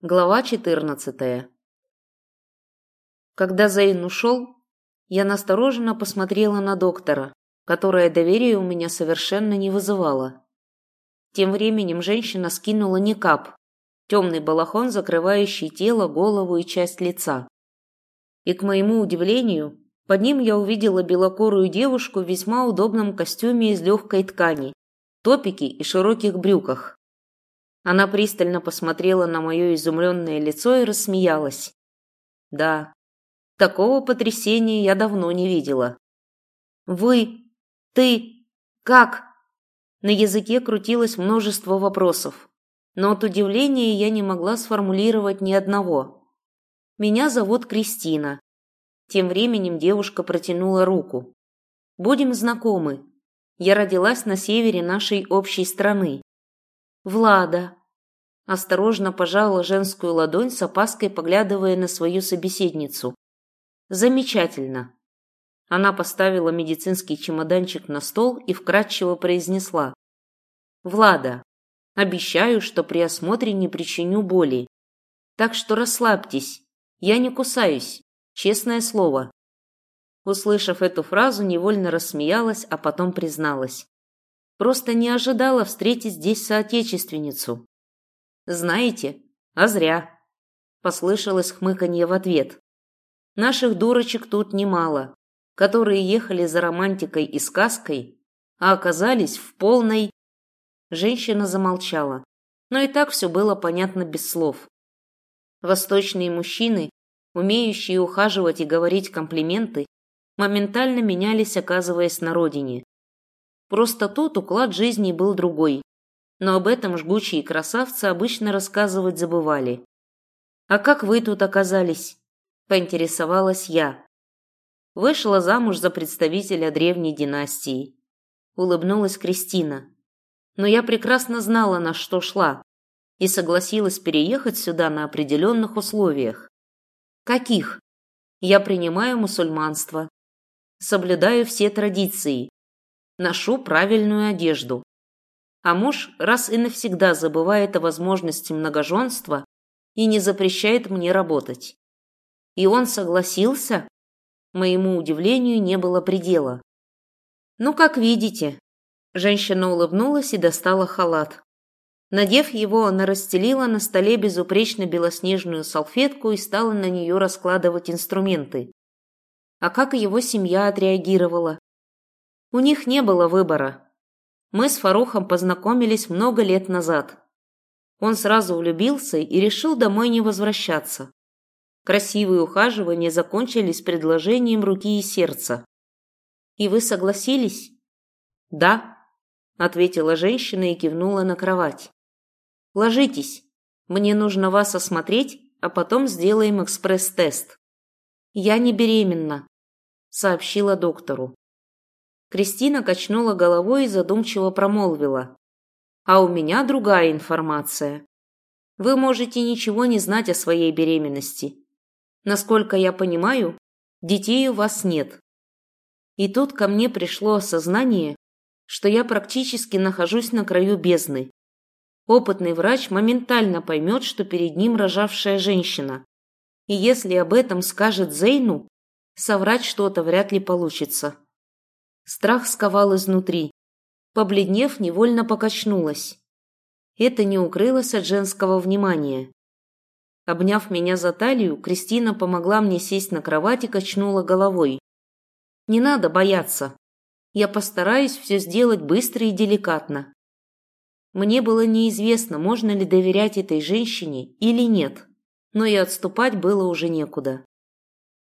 Глава 14. Когда Зейн ушел, я настороженно посмотрела на доктора, которое доверие у меня совершенно не вызывало. Тем временем женщина скинула никап, темный балахон, закрывающий тело, голову и часть лица. И, к моему удивлению, под ним я увидела белокурую девушку в весьма удобном костюме из легкой ткани, топике и широких брюках. Она пристально посмотрела на мое изумленное лицо и рассмеялась. Да, такого потрясения я давно не видела. «Вы? Ты? Как?» На языке крутилось множество вопросов, но от удивления я не могла сформулировать ни одного. «Меня зовут Кристина». Тем временем девушка протянула руку. «Будем знакомы. Я родилась на севере нашей общей страны. Влада, Осторожно пожала женскую ладонь с опаской, поглядывая на свою собеседницу. «Замечательно!» Она поставила медицинский чемоданчик на стол и вкратчиво произнесла. «Влада, обещаю, что при осмотре не причиню боли. Так что расслабьтесь, я не кусаюсь, честное слово». Услышав эту фразу, невольно рассмеялась, а потом призналась. Просто не ожидала встретить здесь соотечественницу. «Знаете, а зря», – послышалось хмыканье в ответ. «Наших дурочек тут немало, которые ехали за романтикой и сказкой, а оказались в полной...» Женщина замолчала, но и так все было понятно без слов. Восточные мужчины, умеющие ухаживать и говорить комплименты, моментально менялись, оказываясь на родине. Просто тут уклад жизни был другой, но об этом жгучие красавцы обычно рассказывать забывали. «А как вы тут оказались?» – поинтересовалась я. Вышла замуж за представителя древней династии. Улыбнулась Кристина. Но я прекрасно знала, на что шла, и согласилась переехать сюда на определенных условиях. Каких? Я принимаю мусульманство. Соблюдаю все традиции. Ношу правильную одежду а муж раз и навсегда забывает о возможности многоженства и не запрещает мне работать. И он согласился? Моему удивлению не было предела. Ну, как видите. Женщина улыбнулась и достала халат. Надев его, она расстелила на столе безупречно белоснежную салфетку и стала на нее раскладывать инструменты. А как его семья отреагировала? У них не было выбора. Мы с Фарухом познакомились много лет назад. Он сразу влюбился и решил домой не возвращаться. Красивые ухаживания закончились предложением руки и сердца. «И вы согласились?» «Да», – ответила женщина и кивнула на кровать. «Ложитесь. Мне нужно вас осмотреть, а потом сделаем экспресс-тест». «Я не беременна», – сообщила доктору. Кристина качнула головой и задумчиво промолвила. «А у меня другая информация. Вы можете ничего не знать о своей беременности. Насколько я понимаю, детей у вас нет. И тут ко мне пришло осознание, что я практически нахожусь на краю бездны. Опытный врач моментально поймет, что перед ним рожавшая женщина. И если об этом скажет Зейну, соврать что-то вряд ли получится. Страх сковал изнутри. Побледнев, невольно покачнулась. Это не укрылось от женского внимания. Обняв меня за талию, Кристина помогла мне сесть на кровать и качнула головой. «Не надо бояться. Я постараюсь все сделать быстро и деликатно». Мне было неизвестно, можно ли доверять этой женщине или нет, но и отступать было уже некуда.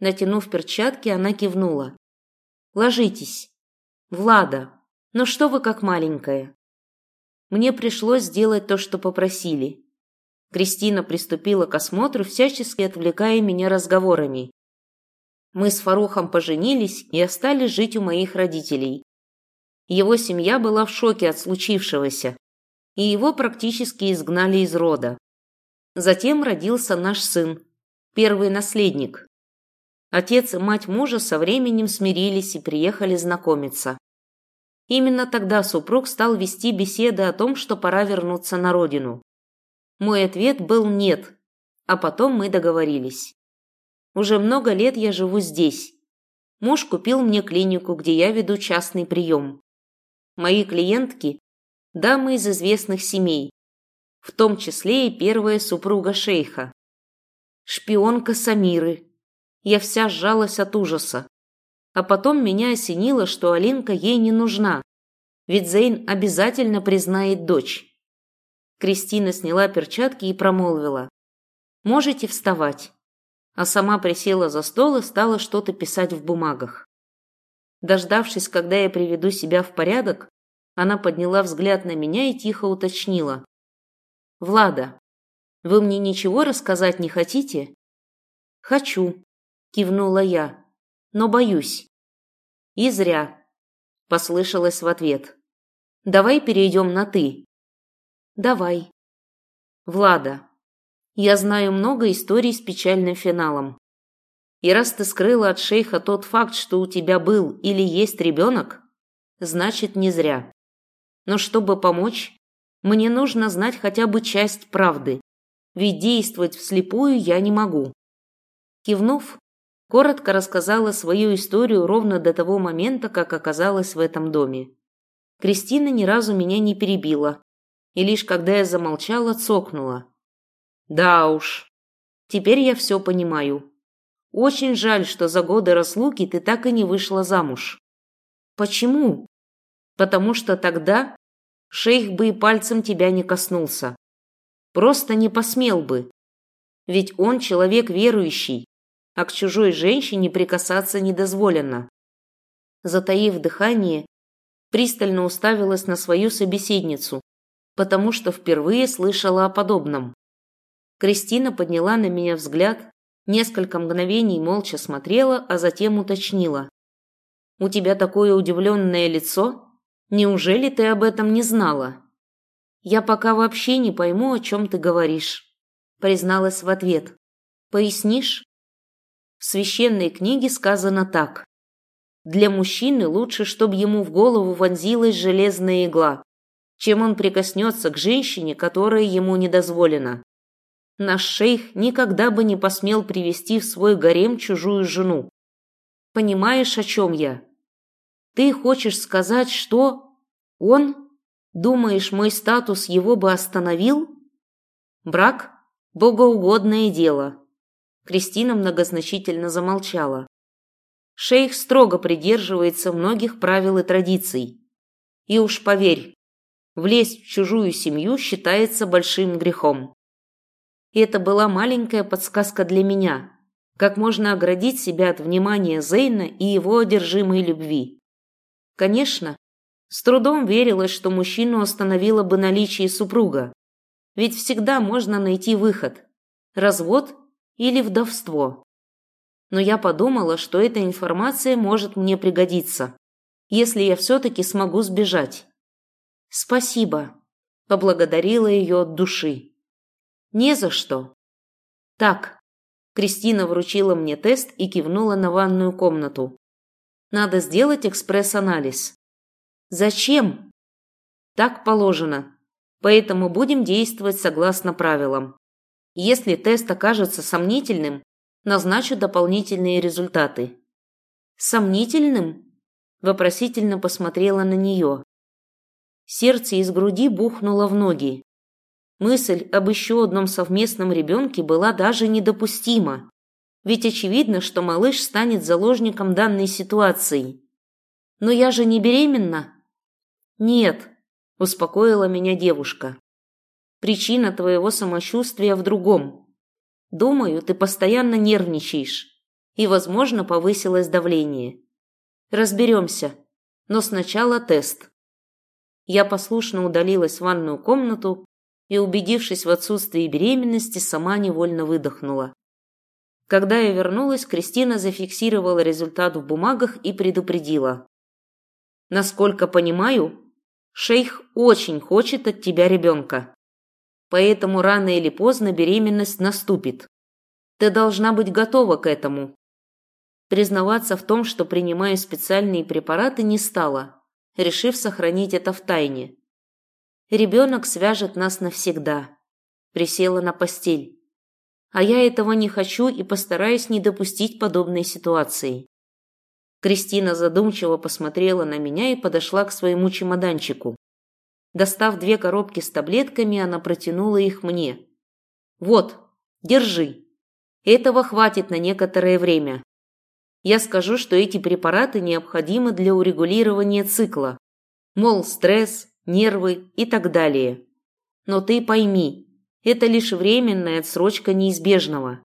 Натянув перчатки, она кивнула. «Ложитесь». «Влада, ну что вы как маленькая?» Мне пришлось сделать то, что попросили. Кристина приступила к осмотру, всячески отвлекая меня разговорами. Мы с Фарухом поженились и остались жить у моих родителей. Его семья была в шоке от случившегося, и его практически изгнали из рода. Затем родился наш сын, первый наследник. Отец и мать мужа со временем смирились и приехали знакомиться. Именно тогда супруг стал вести беседы о том, что пора вернуться на родину. Мой ответ был «нет», а потом мы договорились. Уже много лет я живу здесь. Муж купил мне клинику, где я веду частный прием. Мои клиентки – дамы из известных семей, в том числе и первая супруга шейха. Шпионка Самиры. Я вся сжалась от ужаса. А потом меня осенило, что Алинка ей не нужна, ведь Зейн обязательно признает дочь. Кристина сняла перчатки и промолвила. «Можете вставать». А сама присела за стол и стала что-то писать в бумагах. Дождавшись, когда я приведу себя в порядок, она подняла взгляд на меня и тихо уточнила. «Влада, вы мне ничего рассказать не хотите?» «Хочу», – кивнула я, – «но боюсь». «И зря», – послышалось в ответ. «Давай перейдем на «ты». «Давай». «Влада, я знаю много историй с печальным финалом. И раз ты скрыла от шейха тот факт, что у тебя был или есть ребенок, значит, не зря. Но чтобы помочь, мне нужно знать хотя бы часть правды, ведь действовать вслепую я не могу. Кивнув, коротко рассказала свою историю ровно до того момента, как оказалась в этом доме. Кристина ни разу меня не перебила, и лишь когда я замолчала, цокнула. Да уж, теперь я все понимаю. Очень жаль, что за годы разлуки ты так и не вышла замуж. Почему? Потому что тогда шейх бы и пальцем тебя не коснулся. Просто не посмел бы. Ведь он человек верующий, а к чужой женщине прикасаться не дозволено. Затаив дыхание, пристально уставилась на свою собеседницу, потому что впервые слышала о подобном. Кристина подняла на меня взгляд, несколько мгновений молча смотрела, а затем уточнила. «У тебя такое удивленное лицо? Неужели ты об этом не знала?» «Я пока вообще не пойму, о чем ты говоришь», – призналась в ответ. «Пояснишь?» В священной книге сказано так. «Для мужчины лучше, чтобы ему в голову вонзилась железная игла, чем он прикоснется к женщине, которая ему не дозволена. Наш шейх никогда бы не посмел привести в свой гарем чужую жену. Понимаешь, о чем я? Ты хочешь сказать, что он Думаешь, мой статус его бы остановил? Брак – богоугодное дело. Кристина многозначительно замолчала. Шейх строго придерживается многих правил и традиций. И уж поверь, влезть в чужую семью считается большим грехом. И это была маленькая подсказка для меня, как можно оградить себя от внимания Зейна и его одержимой любви. Конечно, с трудом верилось, что мужчину остановило бы наличие супруга. Ведь всегда можно найти выход – развод или вдовство. Но я подумала, что эта информация может мне пригодиться, если я все-таки смогу сбежать. «Спасибо», – поблагодарила ее от души. «Не за что». «Так», – Кристина вручила мне тест и кивнула на ванную комнату. «Надо сделать экспресс-анализ. Зачем? Так положено. Поэтому будем действовать согласно правилам. Если тест окажется сомнительным, назначу дополнительные результаты. Сомнительным? Вопросительно посмотрела на нее. Сердце из груди бухнуло в ноги. Мысль об еще одном совместном ребенке была даже недопустима. Ведь очевидно, что малыш станет заложником данной ситуации. Но я же не беременна, «Нет», – успокоила меня девушка. «Причина твоего самочувствия в другом. Думаю, ты постоянно нервничаешь, и, возможно, повысилось давление. Разберемся, но сначала тест». Я послушно удалилась в ванную комнату и, убедившись в отсутствии беременности, сама невольно выдохнула. Когда я вернулась, Кристина зафиксировала результат в бумагах и предупредила. Насколько понимаю, Шейх очень хочет от тебя ребенка. Поэтому рано или поздно беременность наступит. Ты должна быть готова к этому. Признаваться в том, что принимаю специальные препараты, не стала, решив сохранить это в тайне. Ребенок свяжет нас навсегда. Присела на постель. А я этого не хочу и постараюсь не допустить подобной ситуации. Кристина задумчиво посмотрела на меня и подошла к своему чемоданчику. Достав две коробки с таблетками, она протянула их мне. «Вот, держи. Этого хватит на некоторое время. Я скажу, что эти препараты необходимы для урегулирования цикла. Мол, стресс, нервы и так далее. Но ты пойми, это лишь временная отсрочка неизбежного.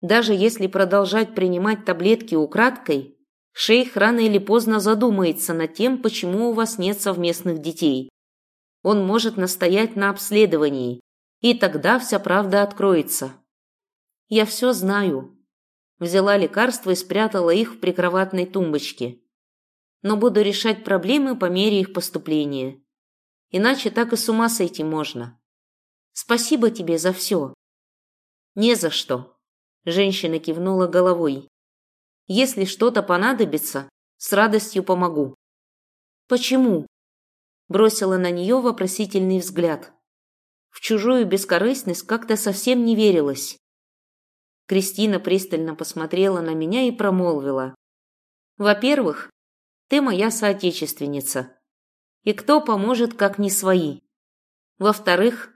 Даже если продолжать принимать таблетки украдкой, Шейх рано или поздно задумается над тем, почему у вас нет совместных детей. Он может настоять на обследовании, и тогда вся правда откроется. Я все знаю. Взяла лекарства и спрятала их в прикроватной тумбочке. Но буду решать проблемы по мере их поступления. Иначе так и с ума сойти можно. Спасибо тебе за все. Не за что. Женщина кивнула головой. Если что-то понадобится, с радостью помогу. Почему? Бросила на нее вопросительный взгляд. В чужую бескорыстность как-то совсем не верилось. Кристина пристально посмотрела на меня и промолвила. Во-первых, ты моя соотечественница. И кто поможет, как не свои? Во-вторых,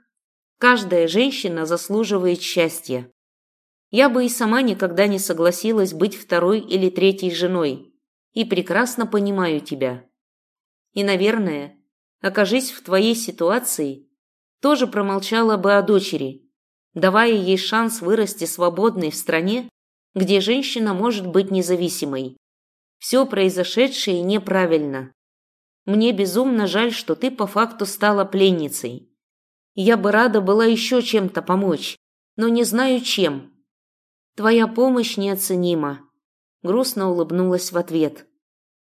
каждая женщина заслуживает счастья. Я бы и сама никогда не согласилась быть второй или третьей женой. И прекрасно понимаю тебя. И, наверное, окажись в твоей ситуации, тоже промолчала бы о дочери, давая ей шанс вырасти свободной в стране, где женщина может быть независимой. Все произошедшее неправильно. Мне безумно жаль, что ты по факту стала пленницей. Я бы рада была еще чем-то помочь, но не знаю чем. Твоя помощь неоценима. Грустно улыбнулась в ответ.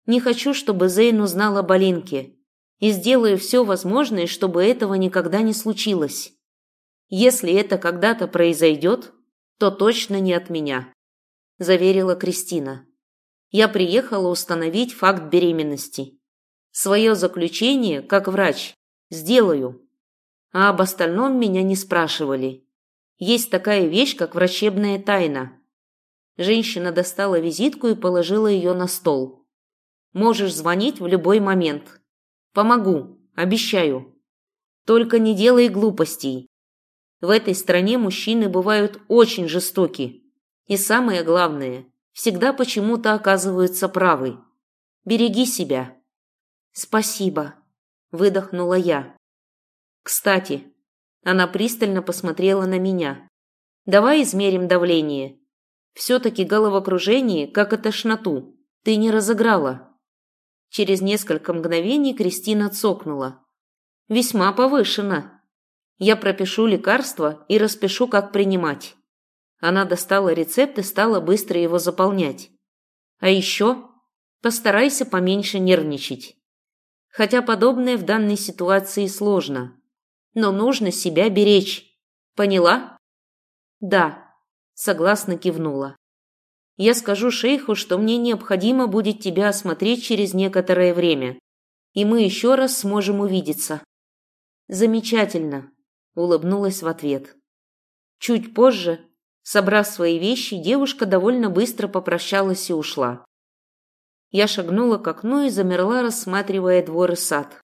Не хочу, чтобы Зейн узнал о Балинке. И сделаю все возможное, чтобы этого никогда не случилось. Если это когда-то произойдет, то точно не от меня, заверила Кристина. Я приехала установить факт беременности. Свое заключение, как врач, сделаю. А об остальном меня не спрашивали. Есть такая вещь, как врачебная тайна. Женщина достала визитку и положила ее на стол. Можешь звонить в любой момент. Помогу, обещаю. Только не делай глупостей. В этой стране мужчины бывают очень жестоки. И самое главное, всегда почему-то оказываются правы. Береги себя. Спасибо, выдохнула я. Кстати, она пристально посмотрела на меня. «Давай измерим давление. Все-таки головокружение, как и тошноту, ты не разыграла». Через несколько мгновений Кристина цокнула. «Весьма повышено. Я пропишу лекарство и распишу, как принимать». Она достала рецепт и стала быстро его заполнять. «А еще постарайся поменьше нервничать. Хотя подобное в данной ситуации сложно но нужно себя беречь. Поняла? Да, согласно кивнула. Я скажу шейху, что мне необходимо будет тебя осмотреть через некоторое время, и мы еще раз сможем увидеться. Замечательно, улыбнулась в ответ. Чуть позже, собрав свои вещи, девушка довольно быстро попрощалась и ушла. Я шагнула к окну и замерла, рассматривая двор и сад.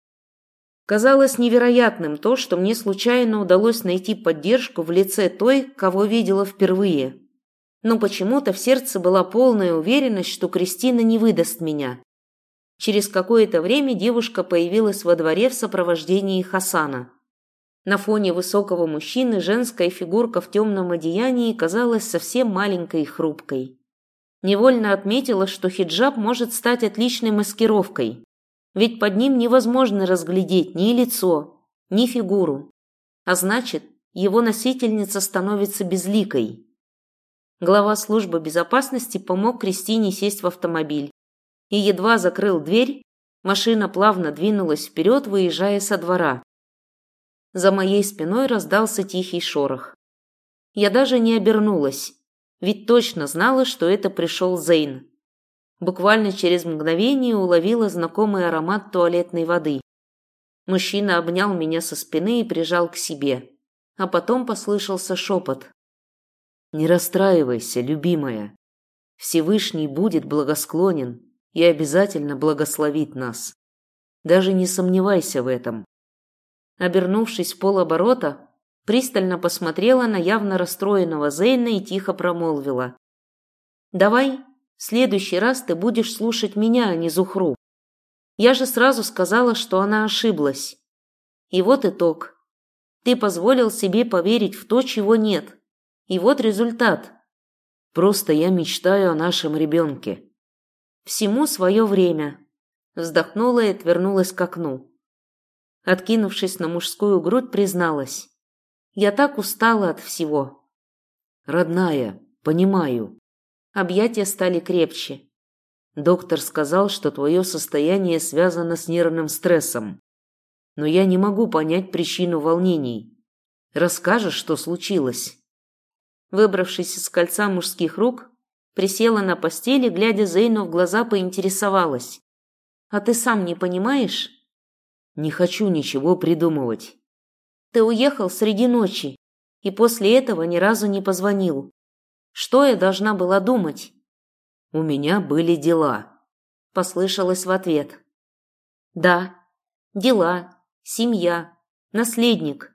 Казалось невероятным то, что мне случайно удалось найти поддержку в лице той, кого видела впервые. Но почему-то в сердце была полная уверенность, что Кристина не выдаст меня. Через какое-то время девушка появилась во дворе в сопровождении Хасана. На фоне высокого мужчины женская фигурка в темном одеянии казалась совсем маленькой и хрупкой. Невольно отметила, что хиджаб может стать отличной маскировкой, ведь под ним невозможно разглядеть ни лицо, ни фигуру, а значит, его носительница становится безликой. Глава службы безопасности помог Кристине сесть в автомобиль и едва закрыл дверь, машина плавно двинулась вперед, выезжая со двора. За моей спиной раздался тихий шорох. Я даже не обернулась, ведь точно знала, что это пришел Зейн. Буквально через мгновение уловила знакомый аромат туалетной воды. Мужчина обнял меня со спины и прижал к себе. А потом послышался шепот. Не расстраивайся, любимая. Всевышний будет благосклонен и обязательно благословит нас. Даже не сомневайся в этом. Обернувшись в полоборота, пристально посмотрела на явно расстроенного Зейна и тихо промолвила. «Давай, в следующий раз ты будешь слушать меня, а не Зухру. Я же сразу сказала, что она ошиблась. И вот итог. Ты позволил себе поверить в то, чего нет. И вот результат. Просто я мечтаю о нашем ребенке. Всему свое время. Вздохнула и отвернулась к окну. Откинувшись на мужскую грудь, призналась. Я так устала от всего. Родная, понимаю. Объятия стали крепче. Доктор сказал, что твое состояние связано с нервным стрессом. Но я не могу понять причину волнений. Расскажешь, что случилось? Выбравшись из кольца мужских рук, присела на постели, глядя Зейну в глаза, поинтересовалась. «А ты сам не понимаешь?» «Не хочу ничего придумывать». «Ты уехал среди ночи и после этого ни разу не позвонил. Что я должна была думать?» «У меня были дела», – послышалось в ответ. «Да, дела, семья, наследник.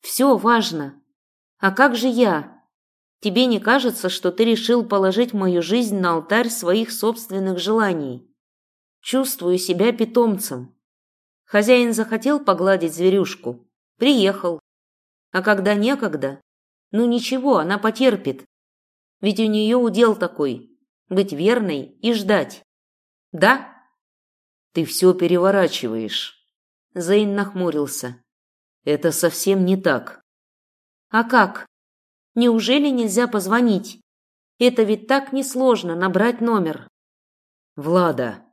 Все важно. А как же я?» Тебе не кажется, что ты решил положить мою жизнь на алтарь своих собственных желаний? Чувствую себя питомцем. Хозяин захотел погладить зверюшку. Приехал. А когда некогда, ну ничего, она потерпит. Ведь у нее удел такой – быть верной и ждать. Да? Ты все переворачиваешь. Зейн нахмурился. Это совсем не так. А как? Неужели нельзя позвонить? Это ведь так несложно набрать номер. Влада.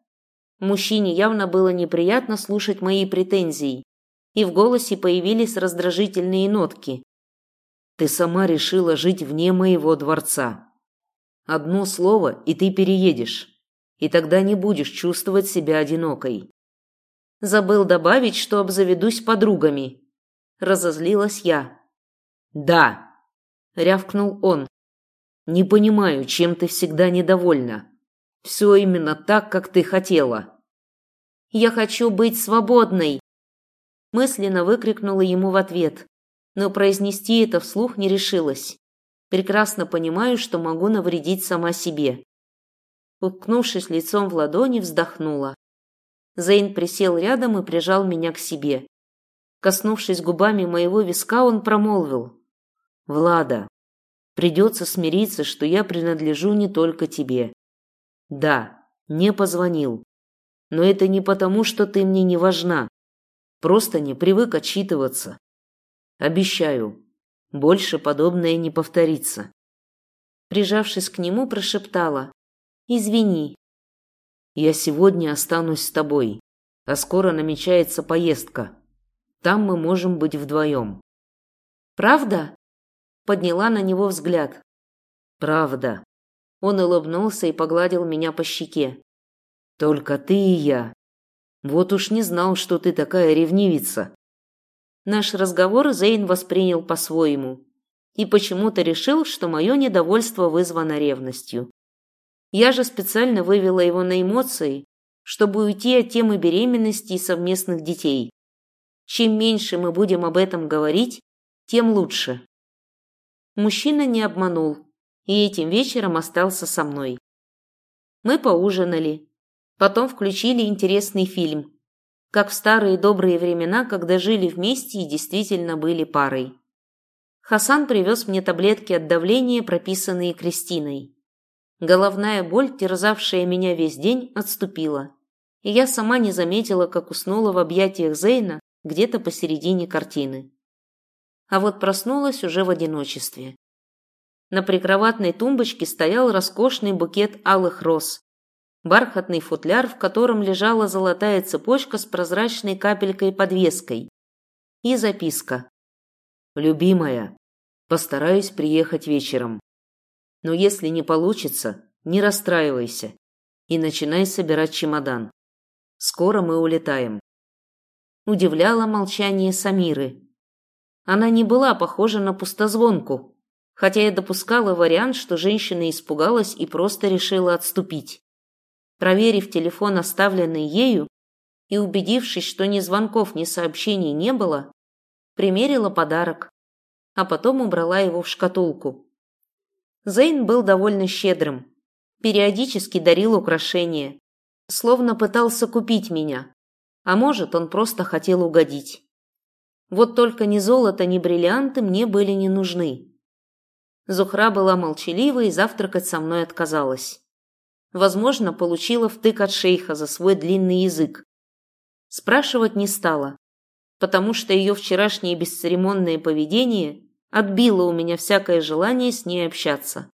Мужчине явно было неприятно слушать мои претензии, и в голосе появились раздражительные нотки. Ты сама решила жить вне моего дворца. Одно слово, и ты переедешь. И тогда не будешь чувствовать себя одинокой. Забыл добавить, что обзаведусь подругами. Разозлилась я. Да, – рявкнул он. «Не понимаю, чем ты всегда недовольна. Все именно так, как ты хотела». «Я хочу быть свободной!» Мысленно выкрикнула ему в ответ, но произнести это вслух не решилась. Прекрасно понимаю, что могу навредить сама себе. Уткнувшись лицом в ладони, вздохнула. Зейн присел рядом и прижал меня к себе. Коснувшись губами моего виска, он промолвил. Влада, придется смириться, что я принадлежу не только тебе. Да, не позвонил. Но это не потому, что ты мне не важна. Просто не привык отчитываться. Обещаю, больше подобное не повторится. Прижавшись к нему, прошептала. «Извини». «Я сегодня останусь с тобой, а скоро намечается поездка. Там мы можем быть вдвоем». «Правда?» Подняла на него взгляд. «Правда». Он улыбнулся и погладил меня по щеке. «Только ты и я. Вот уж не знал, что ты такая ревнивица». Наш разговор Зейн воспринял по-своему и почему-то решил, что мое недовольство вызвано ревностью. Я же специально вывела его на эмоции, чтобы уйти от темы беременности и совместных детей. Чем меньше мы будем об этом говорить, тем лучше. Мужчина не обманул и этим вечером остался со мной. Мы поужинали. Потом включили интересный фильм. Как в старые добрые времена, когда жили вместе и действительно были парой. Хасан привез мне таблетки от давления, прописанные Кристиной. Головная боль, терзавшая меня весь день, отступила. И я сама не заметила, как уснула в объятиях Зейна где-то посередине картины а вот проснулась уже в одиночестве. На прикроватной тумбочке стоял роскошный букет алых роз, бархатный футляр, в котором лежала золотая цепочка с прозрачной капелькой-подвеской, и записка. «Любимая, постараюсь приехать вечером. Но если не получится, не расстраивайся и начинай собирать чемодан. Скоро мы улетаем». Удивляло молчание Самиры. Она не была похожа на пустозвонку, хотя я допускала вариант, что женщина испугалась и просто решила отступить. Проверив телефон, оставленный ею, и убедившись, что ни звонков, ни сообщений не было, примерила подарок, а потом убрала его в шкатулку. Зейн был довольно щедрым, периодически дарил украшения, словно пытался купить меня, а может, он просто хотел угодить. Вот только ни золото, ни бриллианты мне были не нужны. Зухра была молчалива и завтракать со мной отказалась. Возможно, получила втык от шейха за свой длинный язык. Спрашивать не стала, потому что ее вчерашнее бесцеремонное поведение отбило у меня всякое желание с ней общаться.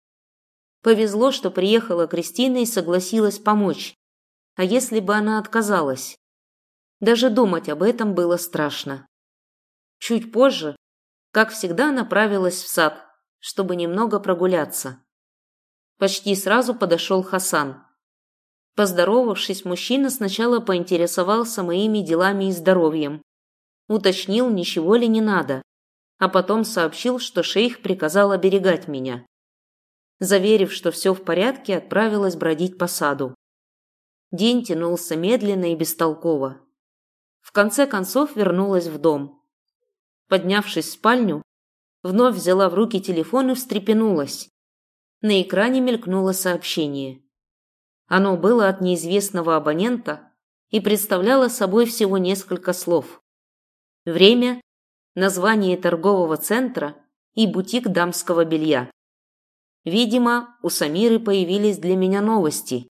Повезло, что приехала Кристина и согласилась помочь. А если бы она отказалась? Даже думать об этом было страшно. Чуть позже, как всегда, направилась в сад, чтобы немного прогуляться. Почти сразу подошел Хасан. Поздоровавшись, мужчина сначала поинтересовался моими делами и здоровьем. Уточнил, ничего ли не надо, а потом сообщил, что шейх приказал оберегать меня. Заверив, что все в порядке, отправилась бродить по саду. День тянулся медленно и бестолково. В конце концов вернулась в дом. Поднявшись в спальню, вновь взяла в руки телефон и встрепенулась. На экране мелькнуло сообщение. Оно было от неизвестного абонента и представляло собой всего несколько слов. Время, название торгового центра и бутик дамского белья. Видимо, у Самиры появились для меня новости,